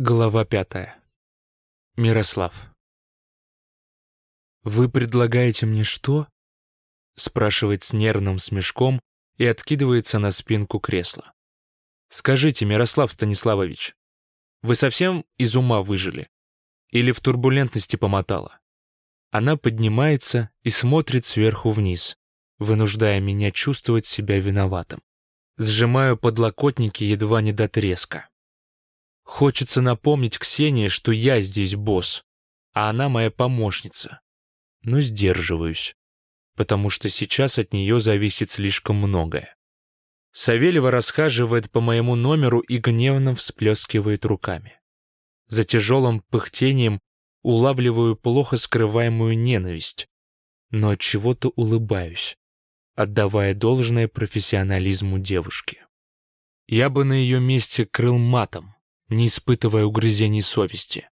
Глава пятая. Мирослав. «Вы предлагаете мне что?» спрашивает с нервным смешком и откидывается на спинку кресла. «Скажите, Мирослав Станиславович, вы совсем из ума выжили? Или в турбулентности помотало?» Она поднимается и смотрит сверху вниз, вынуждая меня чувствовать себя виноватым. Сжимаю подлокотники едва не до треска. Хочется напомнить Ксении, что я здесь босс, а она моя помощница. Но сдерживаюсь, потому что сейчас от нее зависит слишком многое. Савельева расхаживает по моему номеру и гневно всплескивает руками. За тяжелым пыхтением улавливаю плохо скрываемую ненависть, но от чего-то улыбаюсь, отдавая должное профессионализму девушки. Я бы на ее месте крыл матом, не испытывая угрызений совести.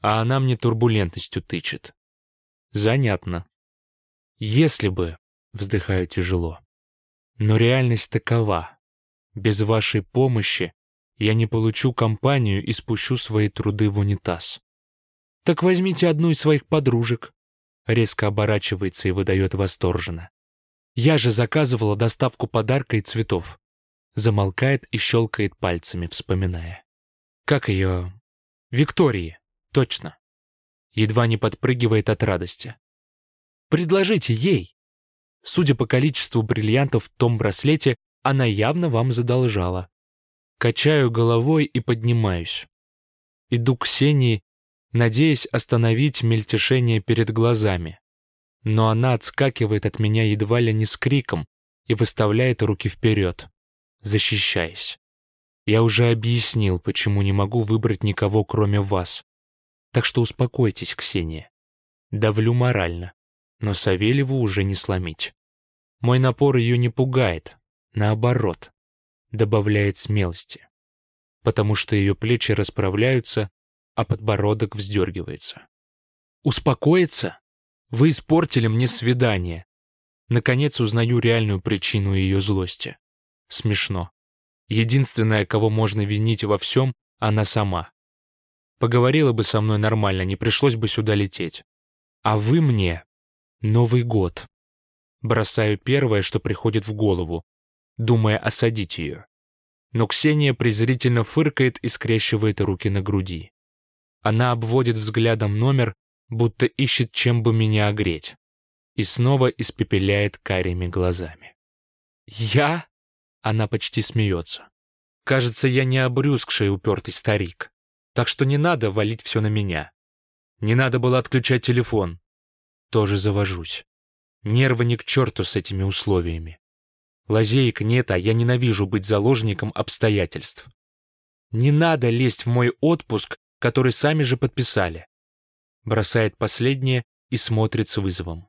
А она мне турбулентностью тычет. Занятно. Если бы, вздыхаю тяжело. Но реальность такова. Без вашей помощи я не получу компанию и спущу свои труды в унитаз. Так возьмите одну из своих подружек. Резко оборачивается и выдает восторженно. Я же заказывала доставку подарка и цветов. Замолкает и щелкает пальцами, вспоминая. Как ее? Виктории. Точно. Едва не подпрыгивает от радости. Предложите ей. Судя по количеству бриллиантов в том браслете, она явно вам задолжала. Качаю головой и поднимаюсь. Иду к Ксении, надеясь остановить мельтешение перед глазами. Но она отскакивает от меня едва ли не с криком и выставляет руки вперед, защищаясь. Я уже объяснил, почему не могу выбрать никого, кроме вас. Так что успокойтесь, Ксения. Давлю морально, но Савельеву уже не сломить. Мой напор ее не пугает, наоборот, добавляет смелости, потому что ее плечи расправляются, а подбородок вздергивается. Успокоиться? Вы испортили мне свидание. Наконец узнаю реальную причину ее злости. Смешно. Единственная, кого можно винить во всем, она сама. Поговорила бы со мной нормально, не пришлось бы сюда лететь. А вы мне Новый год. Бросаю первое, что приходит в голову, думая осадить ее. Но Ксения презрительно фыркает и скрещивает руки на груди. Она обводит взглядом номер, будто ищет, чем бы меня огреть. И снова испепеляет карими глазами. «Я?» Она почти смеется. Кажется, я не обрюзгший упертый старик. Так что не надо валить все на меня. Не надо было отключать телефон. Тоже завожусь. Нервы не к черту с этими условиями. Лазеек нет, а я ненавижу быть заложником обстоятельств. Не надо лезть в мой отпуск, который сами же подписали. Бросает последнее и смотрит с вызовом.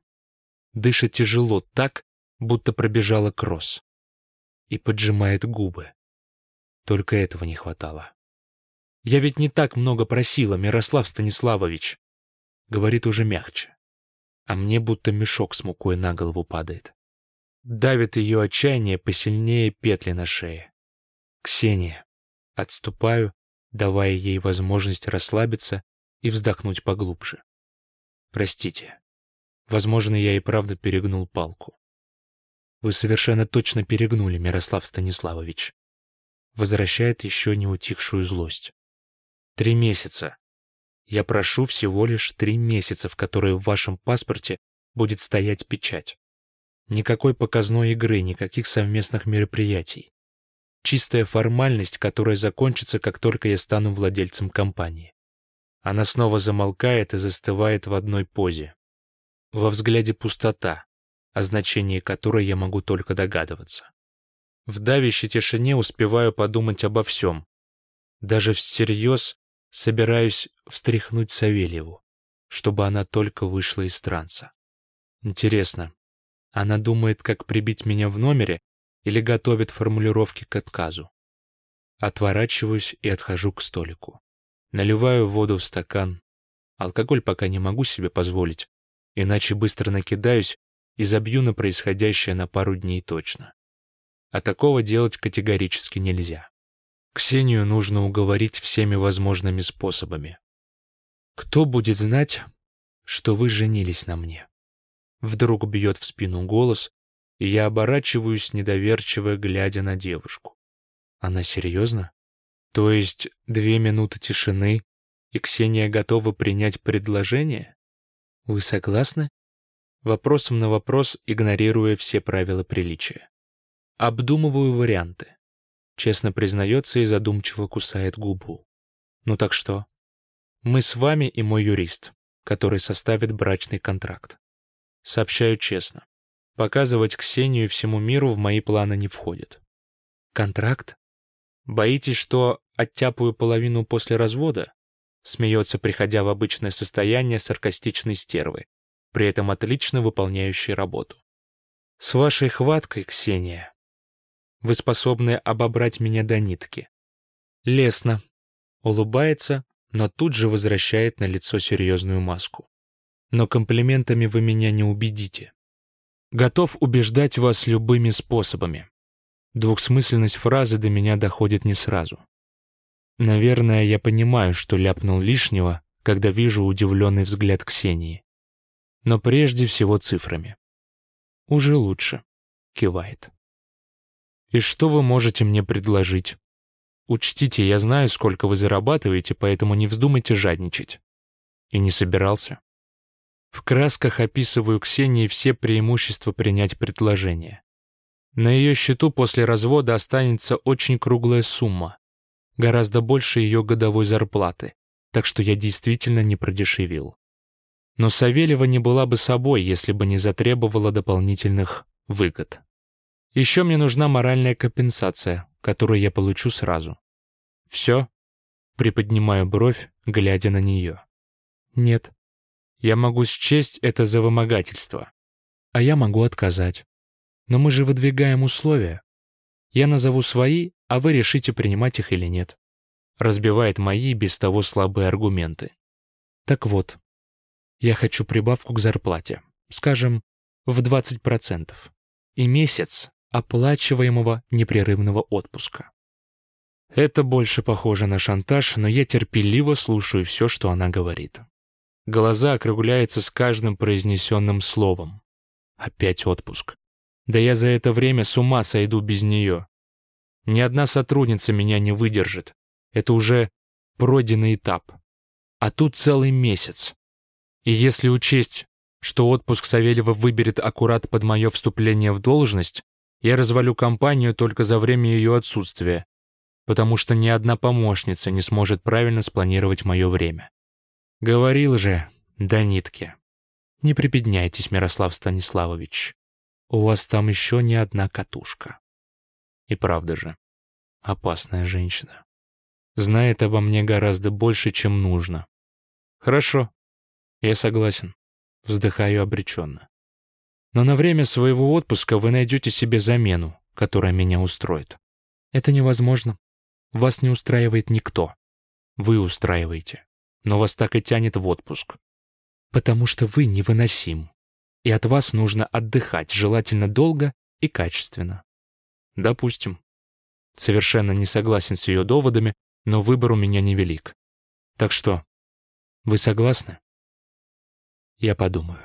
Дышит тяжело так, будто пробежала кросс и поджимает губы. Только этого не хватало. «Я ведь не так много просила, Мирослав Станиславович», — говорит уже мягче. А мне будто мешок с мукой на голову падает. Давит ее отчаяние посильнее петли на шее. «Ксения». Отступаю, давая ей возможность расслабиться и вздохнуть поглубже. «Простите. Возможно, я и правда перегнул палку. Вы совершенно точно перегнули, Мирослав Станиславович. Возвращает еще не утихшую злость. Три месяца. Я прошу всего лишь три месяца, в которые в вашем паспорте будет стоять печать. Никакой показной игры, никаких совместных мероприятий. Чистая формальность, которая закончится, как только я стану владельцем компании. Она снова замолкает и застывает в одной позе. Во взгляде пустота, о значении которой я могу только догадываться. В давящей тишине успеваю подумать обо всем. Даже всерьез собираюсь встряхнуть Савельеву, чтобы она только вышла из транса. Интересно, она думает, как прибить меня в номере или готовит формулировки к отказу? Отворачиваюсь и отхожу к столику. Наливаю воду в стакан. Алкоголь пока не могу себе позволить, иначе быстро накидаюсь и забью на происходящее на пару дней точно. А такого делать категорически нельзя. Ксению нужно уговорить всеми возможными способами. Кто будет знать, что вы женились на мне? Вдруг бьет в спину голос, и я оборачиваюсь, недоверчиво глядя на девушку. Она серьезно? То есть две минуты тишины, и Ксения готова принять предложение? Вы согласны? Вопросом на вопрос, игнорируя все правила приличия. Обдумываю варианты. Честно признается и задумчиво кусает губу. Ну так что? Мы с вами и мой юрист, который составит брачный контракт. Сообщаю честно. Показывать Ксению всему миру в мои планы не входит. Контракт? Боитесь, что оттяпаю половину после развода? Смеется, приходя в обычное состояние саркастичной стервы, при этом отлично выполняющей работу. С вашей хваткой, Ксения, вы способны обобрать меня до нитки. Лесно. Улыбается, но тут же возвращает на лицо серьезную маску. Но комплиментами вы меня не убедите. Готов убеждать вас любыми способами. Двухсмысленность фразы до меня доходит не сразу. Наверное, я понимаю, что ляпнул лишнего, когда вижу удивленный взгляд Ксении. Но прежде всего цифрами. «Уже лучше», — кивает. «И что вы можете мне предложить? Учтите, я знаю, сколько вы зарабатываете, поэтому не вздумайте жадничать». И не собирался. В красках описываю Ксении все преимущества принять предложение. На ее счету после развода останется очень круглая сумма, гораздо больше ее годовой зарплаты, так что я действительно не продешевил. Но Савельева не была бы собой, если бы не затребовала дополнительных выгод. Еще мне нужна моральная компенсация, которую я получу сразу. Все? Приподнимаю бровь, глядя на нее. Нет. Я могу счесть это за вымогательство. А я могу отказать. Но мы же выдвигаем условия. Я назову свои, а вы решите, принимать их или нет. Разбивает мои без того слабые аргументы. Так вот, я хочу прибавку к зарплате, скажем, в 20%, и месяц оплачиваемого непрерывного отпуска. Это больше похоже на шантаж, но я терпеливо слушаю все, что она говорит. Глаза округляются с каждым произнесенным словом. Опять отпуск. Да я за это время с ума сойду без нее. Ни одна сотрудница меня не выдержит. Это уже пройденный этап. А тут целый месяц. И если учесть, что отпуск Савельева выберет аккурат под мое вступление в должность, я развалю компанию только за время ее отсутствия, потому что ни одна помощница не сможет правильно спланировать мое время. Говорил же, до нитки. Не припедняйтесь, Мирослав Станиславович у вас там еще не одна катушка. И правда же, опасная женщина. Знает обо мне гораздо больше, чем нужно. Хорошо, я согласен. Вздыхаю обреченно. Но на время своего отпуска вы найдете себе замену, которая меня устроит. Это невозможно. Вас не устраивает никто. Вы устраиваете. Но вас так и тянет в отпуск. Потому что вы невыносим и от вас нужно отдыхать, желательно долго и качественно. Допустим. Совершенно не согласен с ее доводами, но выбор у меня невелик. Так что, вы согласны? Я подумаю.